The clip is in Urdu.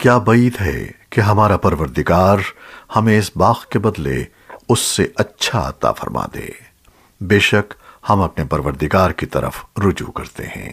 کیا بعید ہے کہ ہمارا پروردگار ہمیں اس باغ کے بدلے اس سے اچھا عطا فرما دے۔ بے شک ہم اپنے پروردگار کی طرف رجوع کرتے ہیں۔